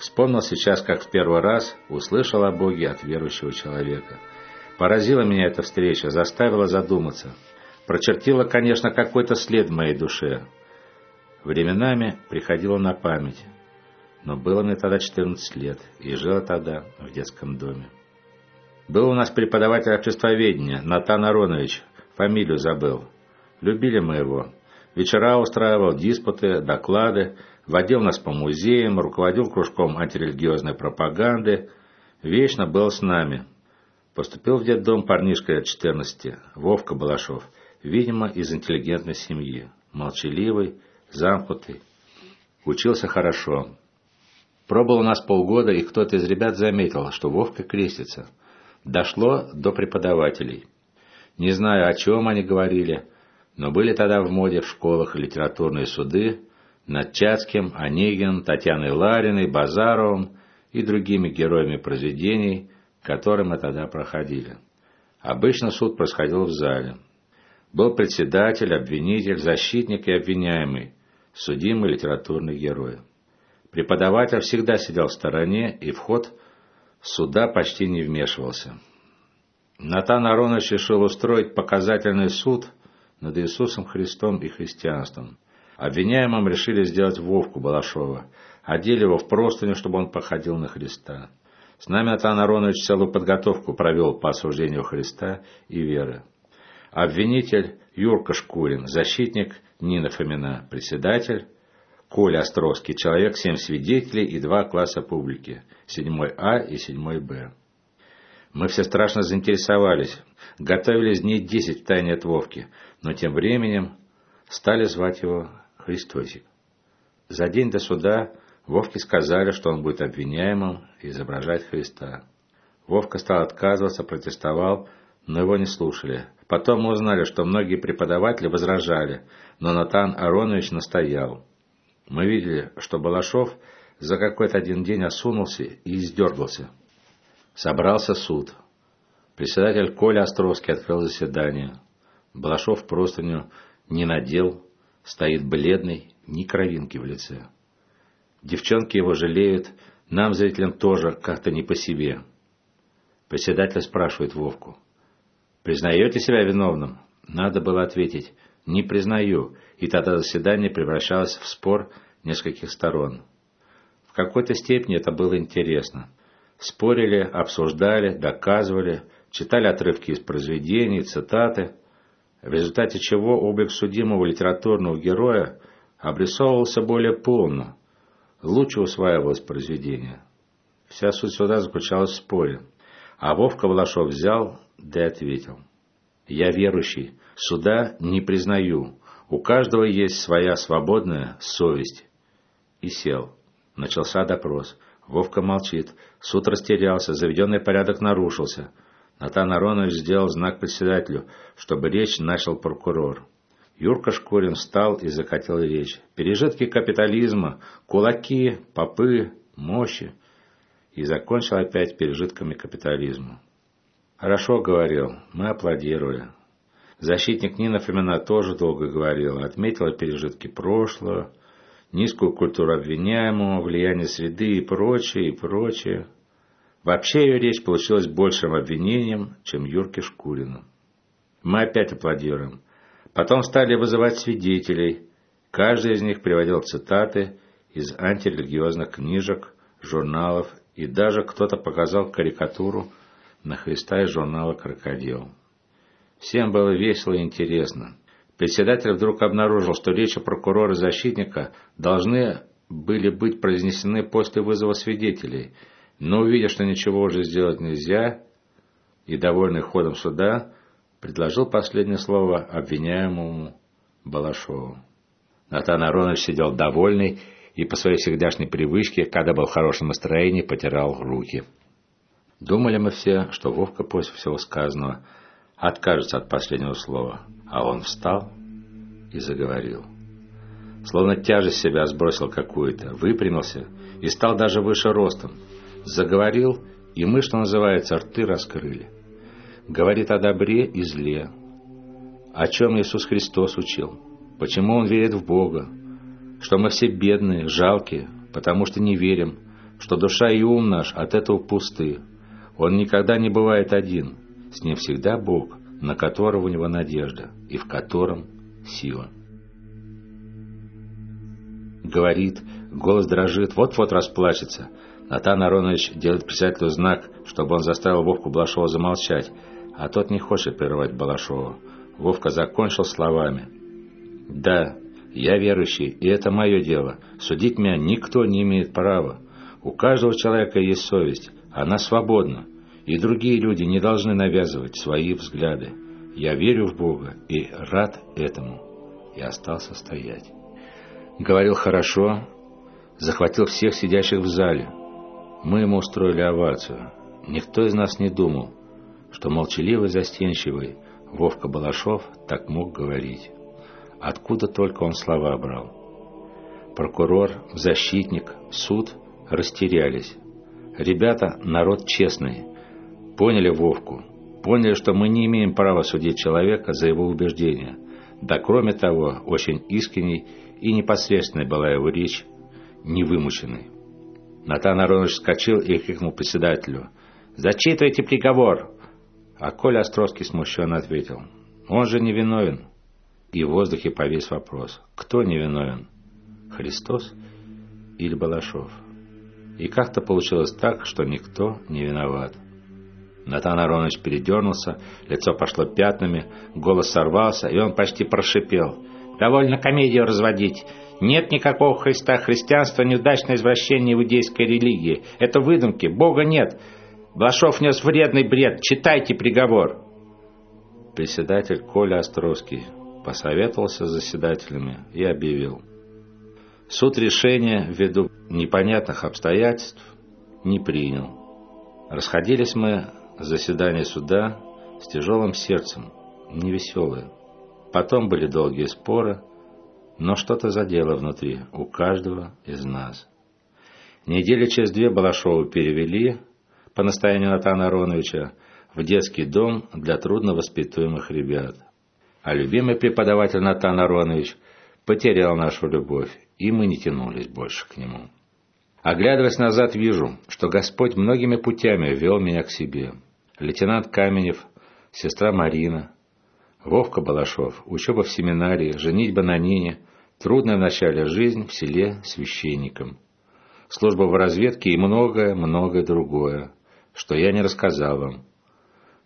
Вспомнил сейчас, как в первый раз услышал о Боге от верующего человека. Поразила меня эта встреча, заставила задуматься. Прочертила, конечно, какой-то след в моей душе. Временами приходила на память. Но было мне тогда 14 лет, и жила тогда в детском доме. Был у нас преподаватель обществоведения, Натан Аронович, фамилию забыл. Любили мы его. Вечера устраивал, диспуты, доклады, водил нас по музеям, руководил кружком антирелигиозной пропаганды, вечно был с нами. Поступил в детдом парнишка лет 14, Вовка Балашов, видимо, из интеллигентной семьи, молчаливый, замкнутый. Учился хорошо. Пробыл у нас полгода, и кто-то из ребят заметил, что Вовка крестится. Дошло до преподавателей. Не знаю, о чем они говорили, но были тогда в моде в школах литературные суды над Чацким, Онегиным, Татьяной Лариной, Базаровым и другими героями произведений, которые мы тогда проходили. Обычно суд происходил в зале. Был председатель, обвинитель, защитник и обвиняемый, судимый литературный герой. Преподаватель всегда сидел в стороне и в ход суда почти не вмешивался. Натан Аронович решил устроить показательный суд над Иисусом Христом и христианством. Обвиняемым решили сделать Вовку Балашова, одели его в простыню, чтобы он походил на Христа. С нами Натан Аронович целую подготовку провел по осуждению Христа и веры. Обвинитель Юрка Шкурин, защитник Нина Фомина, председатель Коля Островский, человек, семь свидетелей и два класса публики, седьмой А и седьмой Б. Мы все страшно заинтересовались, готовились дней десять в тайне от Вовки, но тем временем стали звать его Христосик. За день до суда Вовке сказали, что он будет обвиняемым изображать Христа. Вовка стал отказываться, протестовал, но его не слушали. Потом мы узнали, что многие преподаватели возражали, но Натан Аронович настоял. Мы видели, что Балашов за какой-то один день осунулся и издергался. Собрался суд. Председатель Коля Островский открыл заседание. Балашов простыню не надел, стоит бледный, ни кровинки в лице. Девчонки его жалеют, нам, зрителям, тоже как-то не по себе. Председатель спрашивает Вовку. «Признаете себя виновным?» Надо было ответить «не признаю», и тогда заседание превращалось в спор нескольких сторон. В какой-то степени это было интересно. Спорили, обсуждали, доказывали, читали отрывки из произведений, цитаты, в результате чего облик судимого литературного героя обрисовывался более полно, лучше усваивалось произведение. Вся суть суда заключалась в споре, а Вовка Волошов взял да и ответил. «Я верующий, суда не признаю, у каждого есть своя свободная совесть». И сел. Начался допрос. Вовка молчит. Суд растерялся, заведенный порядок нарушился. Натан Аронович сделал знак председателю, чтобы речь начал прокурор. Юрка Шкурин встал и закатил речь. Пережитки капитализма, кулаки, попы, мощи. И закончил опять пережитками капитализма. Хорошо говорил, мы аплодировали. Защитник Нина Фомина тоже долго говорила, отметила пережитки прошлого, низкую культуру обвиняемого, влияние среды и прочее, и прочее. Вообще ее речь получилась большим обвинением, чем Юрке Шкурину. Мы опять аплодируем. Потом стали вызывать свидетелей. Каждый из них приводил цитаты из антирелигиозных книжек, журналов, и даже кто-то показал карикатуру на Христа из журнала «Крокодил». Всем было весело и интересно. Председатель вдруг обнаружил, что речи прокурора и защитника должны были быть произнесены после вызова свидетелей, но увидя, что ничего уже сделать нельзя, и довольный ходом суда, предложил последнее слово обвиняемому Балашову. Натан Аронович сидел довольный и по своей всегдашней привычке, когда был в хорошем настроении, потирал руки. Думали мы все, что Вовка после всего сказанного откажется от последнего слова, а он встал и заговорил. Словно тяжесть себя сбросил какую-то, выпрямился и стал даже выше ростом. Заговорил, и мы, что называется, рты раскрыли говорит о добре и зле, о чем Иисус Христос учил, почему Он верит в Бога, что мы все бедные, жалкие, потому что не верим, что душа и ум наш от этого пусты. Он никогда не бывает один, с ним всегда Бог, на которого у него надежда и в котором сила. Говорит, голос дрожит, вот-вот расплачется. Натан Аронович делает председателю знак, чтобы он заставил Вовку Балашова замолчать, а тот не хочет прерывать Балашова. Вовка закончил словами. «Да, я верующий, и это мое дело. Судить меня никто не имеет права. У каждого человека есть совесть, она свободна, и другие люди не должны навязывать свои взгляды. Я верю в Бога и рад этому». И остался стоять. Говорил хорошо, захватил всех сидящих в зале. Мы ему устроили овацию. Никто из нас не думал, что молчаливый, застенчивый Вовка Балашов так мог говорить. Откуда только он слова брал. Прокурор, защитник, суд растерялись. Ребята – народ честный. Поняли Вовку. Поняли, что мы не имеем права судить человека за его убеждения. Да кроме того, очень искренний и непосредственной была его речь, невымученной. Натан Аронович вскочил и крикнул председателю. «Зачитывайте приговор!» А Коля Островский смущенно ответил. «Он же не виновен. И в воздухе повис вопрос. Кто невиновен? Христос или Балашов? И как-то получилось так, что никто не виноват. Натан Аронович передернулся, лицо пошло пятнами, голос сорвался, и он почти прошипел. «Довольно комедию разводить. Нет никакого Христа. Христианство – неудачное извращение иудейской религии. Это выдумки. Бога нет. Блашов нес вредный бред. Читайте приговор». Председатель Коля Островский посоветовался с заседателями и объявил. Суд решения ввиду непонятных обстоятельств не принял. Расходились мы с заседания суда с тяжелым сердцем, невеселые. Потом были долгие споры, но что-то задело внутри у каждого из нас. Недели через две Балашова перевели, по настоянию Натана Ароновича, в детский дом для трудновоспитуемых ребят – а любимый преподаватель Натан Аронович потерял нашу любовь, и мы не тянулись больше к нему. Оглядываясь назад, вижу, что Господь многими путями вел меня к себе. Лейтенант Каменев, сестра Марина, Вовка Балашов, учеба в семинарии, женитьба на Нине, трудная в начале жизнь в селе священником, служба в разведке и многое-многое другое, что я не рассказал вам,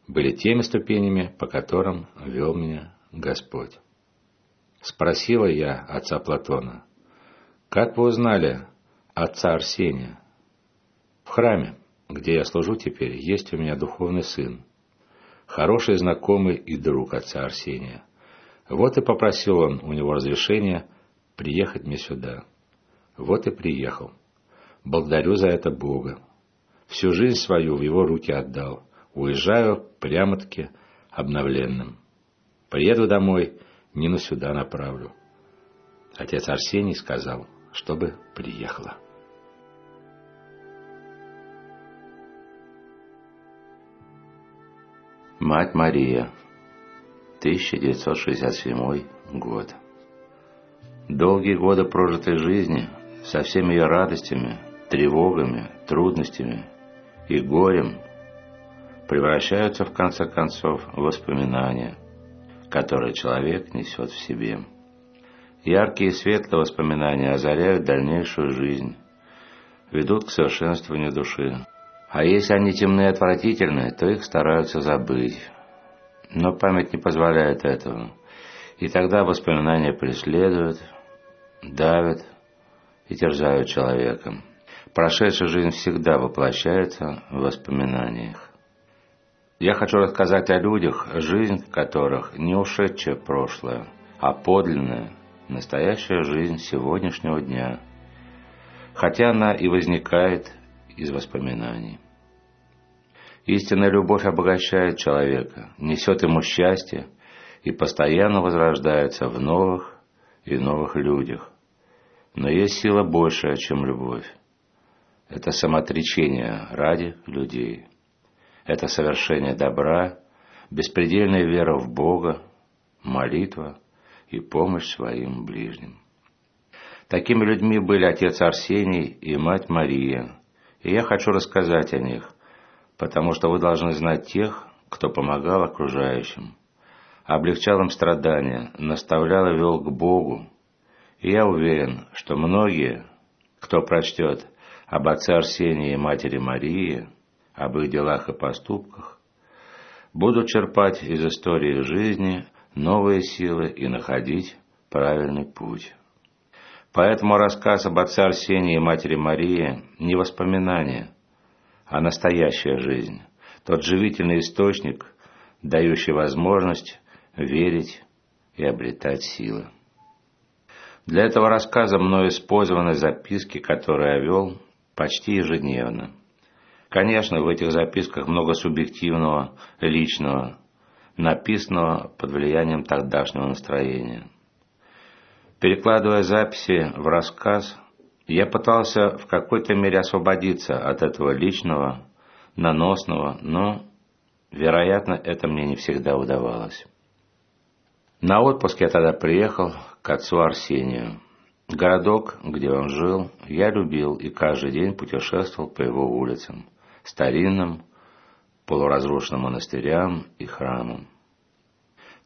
были теми ступенями, по которым вел меня Господь. Спросила я отца Платона, как вы узнали отца Арсения? В храме, где я служу теперь, есть у меня духовный сын, хороший знакомый и друг отца Арсения. Вот и попросил он у него разрешения приехать мне сюда. Вот и приехал. Благодарю за это Бога. Всю жизнь свою в его руки отдал. Уезжаю прямо-таки обновленным. Приеду домой, Нину сюда направлю. Отец Арсений сказал, чтобы приехала. Мать Мария, 1967 год. Долгие годы прожитой жизни со всеми ее радостями, тревогами, трудностями и горем превращаются в конце концов в воспоминания – которые человек несет в себе. Яркие и светлые воспоминания озаряют дальнейшую жизнь, ведут к совершенствованию души. А если они темные и отвратительные, то их стараются забыть. Но память не позволяет этого. И тогда воспоминания преследуют, давят и терзают человека. Прошедшая жизнь всегда воплощается в воспоминаниях. Я хочу рассказать о людях, жизнь которых не ушедшее прошлое, а подлинная, настоящая жизнь сегодняшнего дня, хотя она и возникает из воспоминаний. Истинная любовь обогащает человека, несет ему счастье и постоянно возрождается в новых и новых людях. Но есть сила большая, чем любовь. Это самоотречение ради людей это совершение добра, беспредельная вера в Бога, молитва и помощь своим ближним. Такими людьми были отец Арсений и мать Мария, И я хочу рассказать о них, потому что вы должны знать тех, кто помогал окружающим, облегчал им страдания, наставлял и вел к Богу. И я уверен, что многие, кто прочтет об отце Арсении и матери Марии, об их делах и поступках, будут черпать из истории жизни новые силы и находить правильный путь. Поэтому рассказ об отце Арсении и матери Марии не воспоминание, а настоящая жизнь, тот живительный источник, дающий возможность верить и обретать силы. Для этого рассказа мной использованы записки, которые я вел почти ежедневно. Конечно, в этих записках много субъективного, личного, написанного под влиянием тогдашнего настроения. Перекладывая записи в рассказ, я пытался в какой-то мере освободиться от этого личного, наносного, но, вероятно, это мне не всегда удавалось. На отпуск я тогда приехал к отцу Арсению. Городок, где он жил, я любил и каждый день путешествовал по его улицам, старинным, полуразрушенным монастырям и храмам.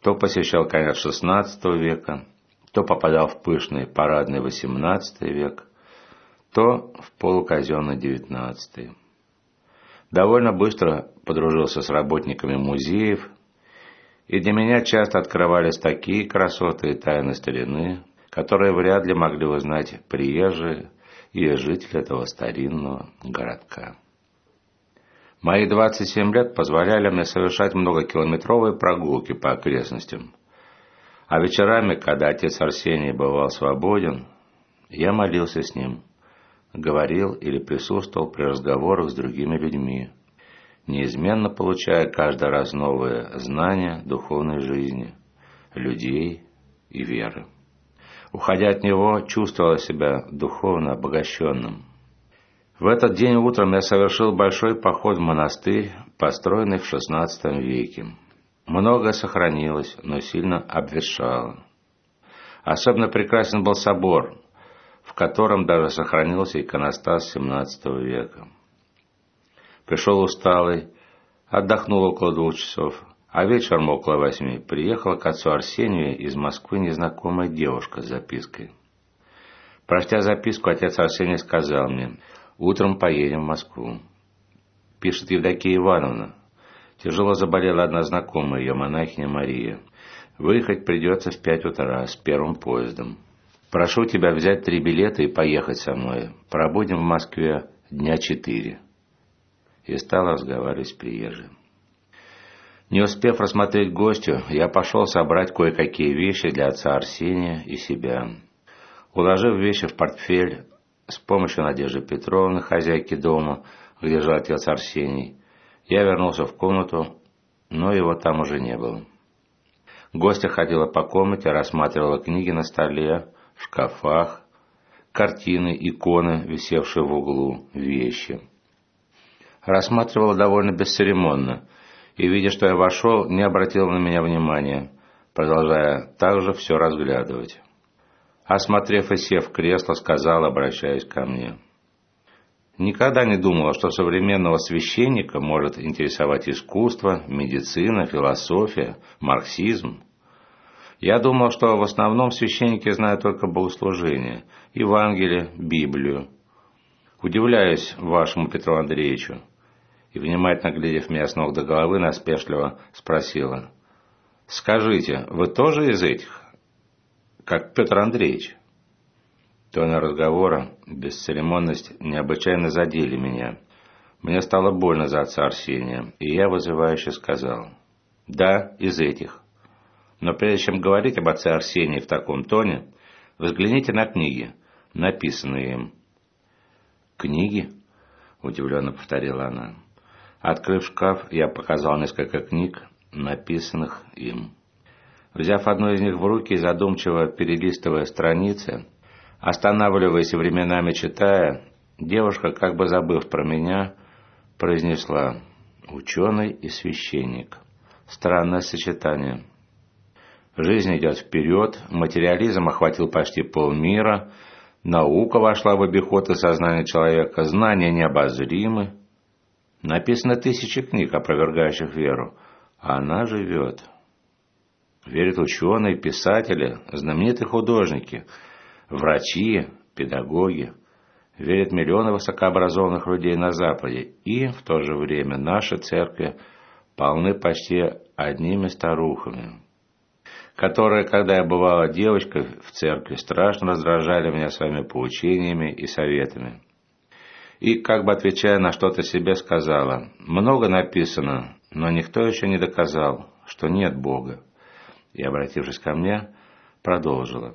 То посещал конец XVI века, то попадал в пышный парадный XVIII век, то в полуказенный XIX. Довольно быстро подружился с работниками музеев, и для меня часто открывались такие красоты и тайны старины, которые вряд ли могли узнать приезжие и жители этого старинного городка. Мои 27 лет позволяли мне совершать многокилометровые прогулки по окрестностям. А вечерами, когда отец Арсений бывал свободен, я молился с ним, говорил или присутствовал при разговорах с другими людьми, неизменно получая каждый раз новые знания духовной жизни, людей и веры. Уходя от него, чувствовал себя духовно обогащенным. В этот день утром я совершил большой поход в монастырь, построенный в XVI веке. Многое сохранилось, но сильно обветшало. Особенно прекрасен был собор, в котором даже сохранился иконостас XVII века. Пришел усталый, отдохнул около двух часов, а вечером около восьми приехала к отцу Арсению из Москвы незнакомая девушка с запиской. Прочтя записку, отец Арсений сказал мне, «Утром поедем в Москву». Пишет Евдокия Ивановна. Тяжело заболела одна знакомая ее, монахиня Мария. Выехать придется в пять утра с первым поездом. Прошу тебя взять три билета и поехать со мной. Пробудем в Москве дня четыре. И стал разговаривать с приезжим. Не успев рассмотреть гостю, я пошел собрать кое-какие вещи для отца Арсения и себя. Уложив вещи в портфель, с помощью Надежды Петровны, хозяйки дома, где жил отец Арсений, я вернулся в комнату, но его там уже не было. Гостья ходила по комнате, рассматривала книги на столе, в шкафах, картины, иконы, висевшие в углу, вещи. Рассматривала довольно бесцеремонно – и, видя, что я вошел, не обратил на меня внимания, продолжая также все разглядывать. Осмотрев и сев в кресло, сказал, обращаясь ко мне. Никогда не думала, что современного священника может интересовать искусство, медицина, философия, марксизм. Я думал, что в основном священники знают только богослужение, Евангелие, Библию. Удивляюсь вашему Петру Андреевичу и, внимательно глядев меня с ног до головы, наспешливо спросила. «Скажите, вы тоже из этих, как Петр Андреевич?» Тон разговора, бесцеремонность необычайно задели меня. Мне стало больно за отца Арсения, и я вызывающе сказал. «Да, из этих. Но прежде чем говорить об отце Арсении в таком тоне, взгляните на книги, написанные им». «Книги?» – удивленно повторила она. Открыв шкаф, я показал несколько книг, написанных им. Взяв одну из них в руки и задумчиво перелистывая страницы, останавливаясь и временами читая, девушка, как бы забыв про меня, произнесла «Ученый и священник». Странное сочетание. Жизнь идет вперед, материализм охватил почти полмира, Наука вошла в обиход и сознание человека, знания необозримы. Написано тысячи книг, опровергающих веру. А она живет. Верят ученые, писатели, знаменитые художники, врачи, педагоги. Верят миллионы высокообразованных людей на Западе. И в то же время наши церкви полны почти одними старухами, которые, когда я бывала девочкой в церкви, страшно раздражали меня своими поучениями и советами. И, как бы отвечая на что-то себе, сказала, «Много написано, но никто еще не доказал, что нет Бога». И, обратившись ко мне, продолжила.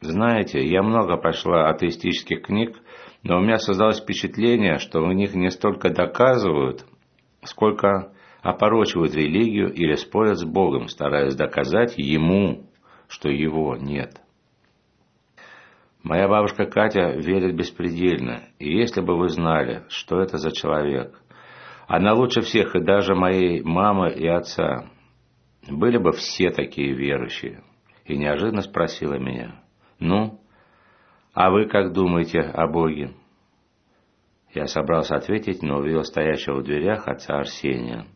«Знаете, я много прочла атеистических книг, но у меня создалось впечатление, что в них не столько доказывают, сколько опорочивают религию или спорят с Богом, стараясь доказать Ему, что Его нет. Моя бабушка Катя верит беспредельно, и если бы вы знали, что это за человек, она лучше всех и даже моей мамы и отца, были бы все такие верующие. И неожиданно спросила меня, ну, а вы как думаете о Боге? Я собрался ответить, но увидел стоящего в дверях отца Арсения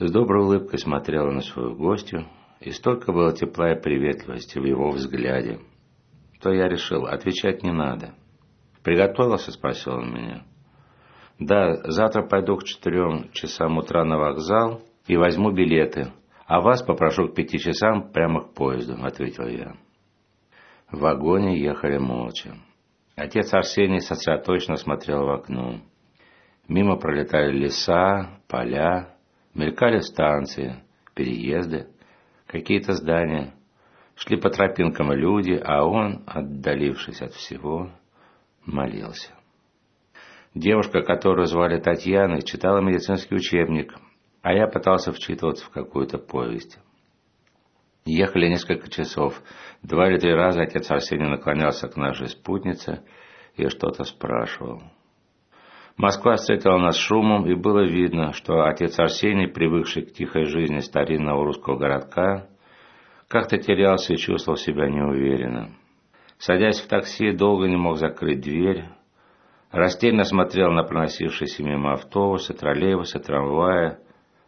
с доброй улыбкой смотрела на свою гостью, и столько было тепла и приветливости в его взгляде, то я решил, отвечать не надо. «Приготовился?» – спросил он меня. «Да, завтра пойду к четырем часам утра на вокзал и возьму билеты, а вас попрошу к пяти часам прямо к поезду», – ответил я. В вагоне ехали молча. Отец Арсений сосредоточенно смотрел в окно. Мимо пролетали леса, поля, Мелькали станции, переезды, какие-то здания. Шли по тропинкам люди, а он, отдалившись от всего, молился. Девушка, которую звали Татьяной, читала медицинский учебник, а я пытался вчитываться в какую-то повесть. Ехали несколько часов. Два или три раза отец Арсений наклонялся к нашей спутнице и что-то спрашивал. Москва встретила нас шумом, и было видно, что отец Арсений, привыкший к тихой жизни старинного русского городка, как-то терялся и чувствовал себя неуверенно. Садясь в такси, долго не мог закрыть дверь, растерянно смотрел на проносившиеся мимо автобусы, троллейбусы, трамваи,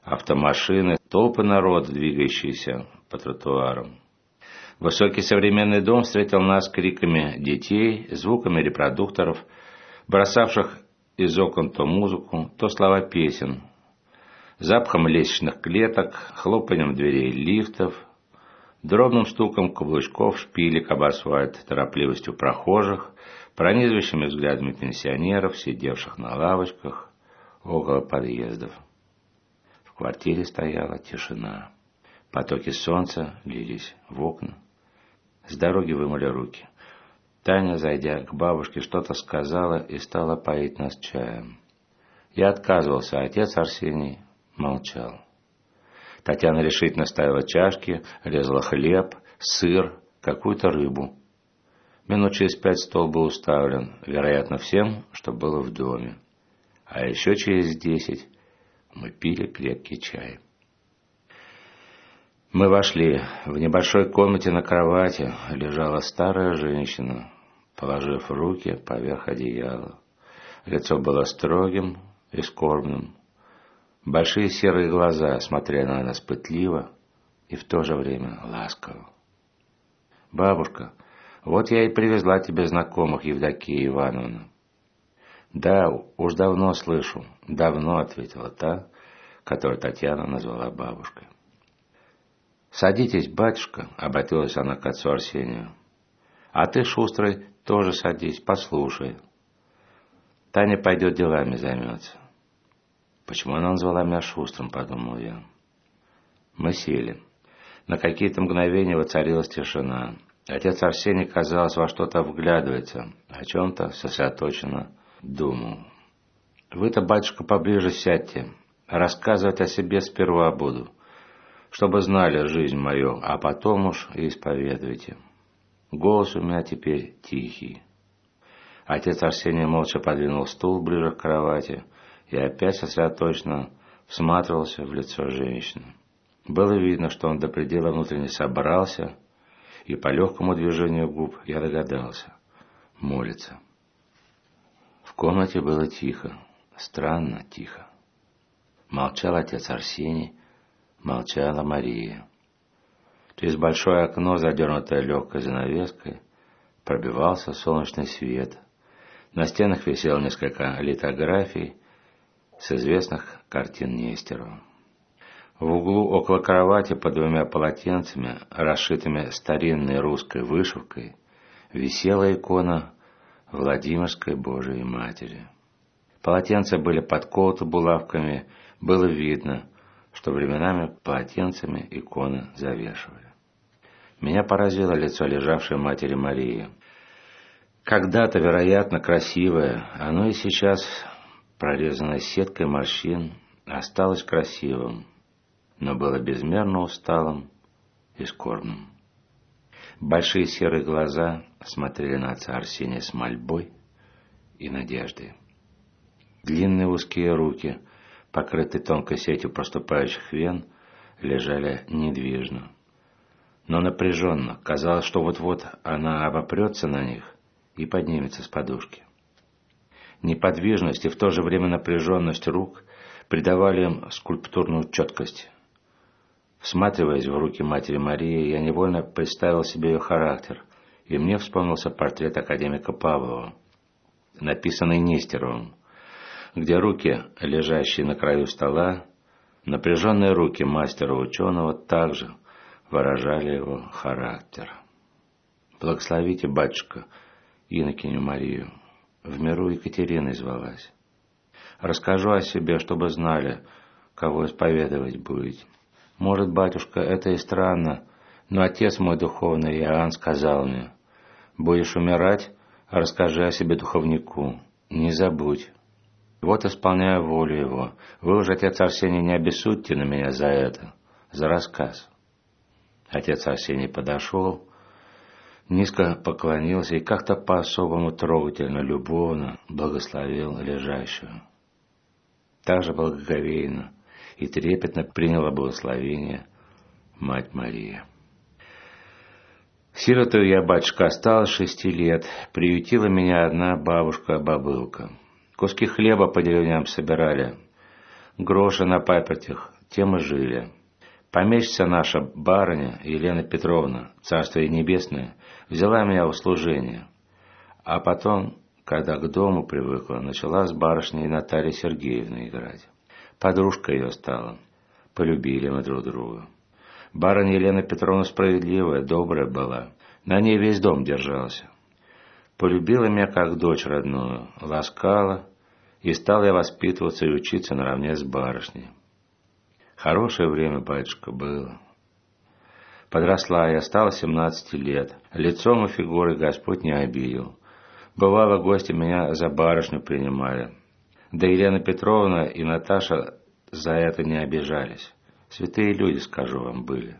автомашины, толпы народа, двигающиеся по тротуарам. Высокий современный дом встретил нас криками детей, звуками репродукторов, бросавших из окон то музыку, то слова песен, запахом лестничных клеток, хлопанием дверей лифтов, дробным стуком каблучков шпилек об асфальт, торопливостью прохожих, пронизывающими взглядами пенсионеров, сидевших на лавочках около подъездов. В квартире стояла тишина. Потоки солнца лились в окна. С дороги вымыли руки. Таня, зайдя к бабушке, что-то сказала и стала поить нас чаем. Я отказывался, а отец Арсений молчал. Татьяна решительно ставила чашки, резала хлеб, сыр, какую-то рыбу. Минут через пять стол был уставлен, вероятно, всем, что было в доме. А еще через десять мы пили крепкий чай. Мы вошли. В небольшой комнате на кровати лежала старая женщина, положив руки поверх одеяла. Лицо было строгим и скорбным. Большие серые глаза смотрели на нас пытливо и в то же время ласково. «Бабушка, вот я и привезла тебе знакомых, Евдокия Ивановна». «Да, уж давно слышу, давно», — ответила та, которую Татьяна назвала бабушкой. «Садитесь, батюшка», — обратилась она к отцу Арсению. «А ты, шустрый, тоже садись, послушай. Таня пойдет делами займется. Почему она назвала меня шустрым, подумал я. Мы сели. На какие-то мгновения воцарилась тишина. Отец Арсений, казалось, во что-то вглядывается, о чем-то сосредоточенно думал. Вы-то, батюшка, поближе сядьте. Рассказывать о себе сперва буду, чтобы знали жизнь мою, а потом уж исповедуйте. Голос у меня теперь тихий. Отец Арсений молча подвинул стул ближе к кровати и опять сосредоточенно всматривался в лицо женщины. Было видно, что он до предела внутренне собрался, и по легкому движению губ я догадался, молится. В комнате было тихо, странно тихо. Молчал отец Арсений, молчала Мария. Через большое окно, задернутое легкой занавеской, пробивался солнечный свет. На стенах висело несколько литографий с известных картин Нестерова. В углу около кровати под двумя полотенцами, расшитыми старинной русской вышивкой, висела икона Владимирской Божией Матери. Полотенца были подколоты булавками, было видно, что временами полотенцами иконы завешивали. Меня поразило лицо лежавшей матери Марии. Когда-то, вероятно, красивое, оно и сейчас, прорезанное сеткой морщин, осталось красивым, но было безмерно усталым и скорбным. Большие серые глаза смотрели на отца Арсения с мольбой и надеждой. Длинные узкие руки, покрытые тонкой сетью проступающих вен, лежали недвижно, но напряженно. Казалось, что вот-вот она обопрется на них и поднимется с подушки. Неподвижность и в то же время напряженность рук придавали им скульптурную четкость. Всматриваясь в руки матери Марии, я невольно представил себе ее характер, и мне вспомнился портрет академика Павлова, написанный Нестеровым, где руки, лежащие на краю стола, напряженные руки мастера-ученого также выражали его характер. Благословите, батюшка, инокиню Марию, в миру Екатериной звалась. Расскажу о себе, чтобы знали, кого исповедовать будете. Может, батюшка, это и странно, но отец мой духовный Иоанн сказал мне, будешь умирать, расскажи о себе духовнику, не забудь. Вот исполняю волю его. Вы уже, отец Арсений, не обессудьте на меня за это, за рассказ. Отец Арсений подошел, низко поклонился и как-то по-особому трогательно, любовно благословил лежащую. Также благоговейно и трепетно приняла благословение Мать Мария. Сиротою я, батюшка, осталась шести лет, приютила меня одна бабушка-бабылка. Куски хлеба по деревням собирали, гроши на папертях, тем и жили. Помещица наша, барыня Елена Петровна, Царство ей Небесное, взяла меня в служение. А потом, когда к дому привыкла, начала с барышней Натальей Сергеевной играть. Подружка ее стала. Полюбили мы друг друга. Барыня Елена Петровна справедливая, добрая была. На ней весь дом держался. Полюбила меня как дочь родную, ласкала, и стал я воспитываться и учиться наравне с барышней. Хорошее время, батюшка, было. Подросла я, стала семнадцати лет. Лицом и фигурой Господь не обидел. Бывало, гости меня за барышню принимали. Да Елена Петровна и Наташа за это не обижались. Святые люди, скажу вам, были.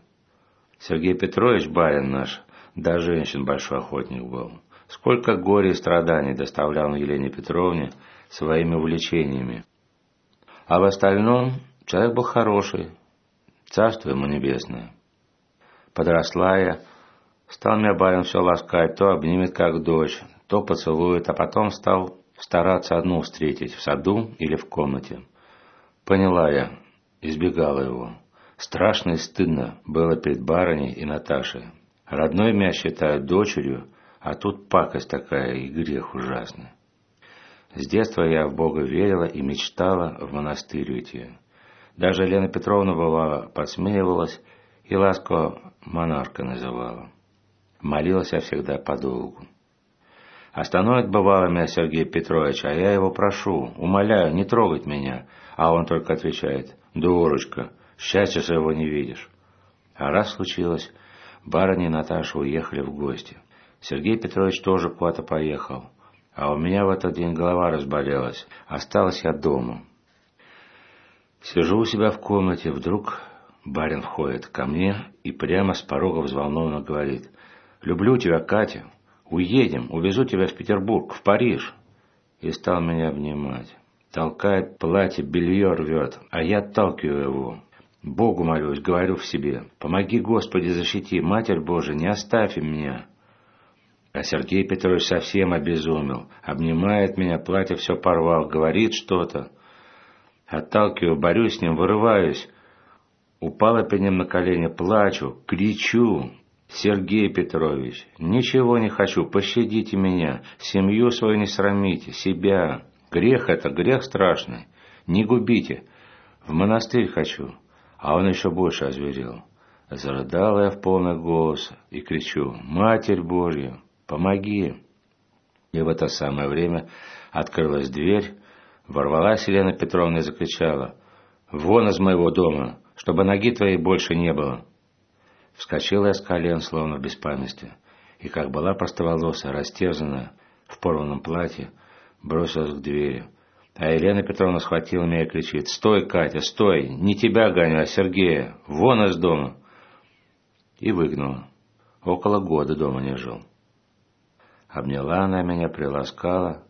Сергей Петрович, барин наш, да женщин большой охотник был. Сколько горя и страданий доставлял он Елене Петровне своими увлечениями. А в остальном Человек был хороший, царство ему небесное. Подросла я, стал меня барин все ласкать, то обнимет как дочь, то поцелует, а потом стал стараться одну встретить в саду или в комнате. Поняла я, избегала его. Страшно и стыдно было перед барыней и Наташей. Родной меня считают дочерью, а тут пакость такая и грех ужасный. С детства я в Бога верила и мечтала в монастырь уйти. Даже Лена Петровна бывало подсмеивалась и ласково монарка называла. Молилась я всегда подолгу. Остановит бывало меня Сергей Петрович, а я его прошу, умоляю, не трогать меня. А он только отвечает, дурочка, счастья своего не видишь. А раз случилось, барыня и Наташа уехали в гости. Сергей Петрович тоже куда-то поехал. А у меня в этот день голова разболелась. Осталась я дома. Сижу у себя в комнате, вдруг барин входит ко мне и прямо с порога взволнованно говорит. «Люблю тебя, Катя. Уедем, увезу тебя в Петербург, в Париж». И стал меня обнимать. Толкает платье, белье рвет, а я отталкиваю его. Богу молюсь, говорю в себе. «Помоги, Господи, защити, Матерь Божия, не оставь меня». А Сергей Петрович совсем обезумел. Обнимает меня, платье все порвал, говорит что-то. Отталкиваю, борюсь с ним, вырываюсь. Упала перед на колени, плачу, кричу. «Сергей Петрович, ничего не хочу, пощадите меня, семью свою не срамите, себя. Грех это, грех страшный, не губите. В монастырь хочу». А он еще больше озверел. Зарыдала я в полный голос и кричу «Матерь Божья, помоги!» И в это самое время открылась дверь, ворвалась Елена Петровна и закричала «Вон из моего дома, чтобы ноги твоей больше не было!» Вскочила я с колен, словно в беспамятстве, и, как была простоволосая, растерзанная, в порванном платье, бросилась к двери. А Елена Петровна схватила меня и кричит «Стой, Катя, стой! Не тебя гоню, а Сергея! Вон из дома!» И выгнала. Около года дома не жил. Обняла она меня, приласкала,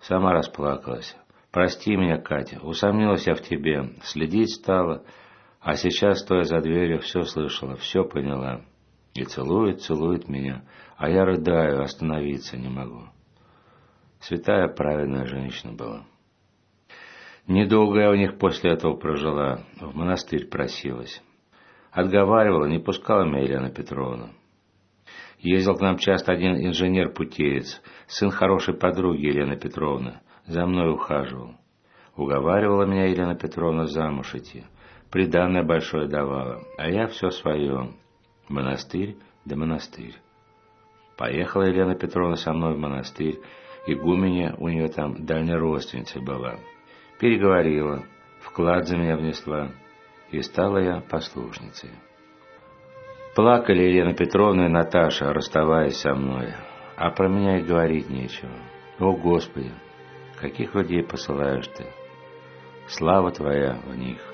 сама расплакалась. «Прости меня, Катя, усомнилась я в тебе, следить стала, а сейчас, стоя за дверью, все слышала, все поняла. И целует, целует меня, а я рыдаю, остановиться не могу». Святая праведная женщина была. Недолго я у них после этого прожила, в монастырь просилась. Отговаривала, не пускала меня Елена Петровна. Ездил к нам часто один инженер-путеец, сын хорошей подруги Елены Петровны, за мной ухаживал. Уговаривала меня Елена Петровна замуж идти, приданное большое давала, а я все свое, монастырь да монастырь. Поехала Елена Петровна со мной в монастырь, игуменя у нее там дальняя родственница была. Переговорила, вклад за меня внесла, и стала я послушницей. Плакали Елена Петровна и Наташа, расставаясь со мной, а про меня и говорить нечего. О, Господи, каких людей посылаешь ты? Слава Твоя в них.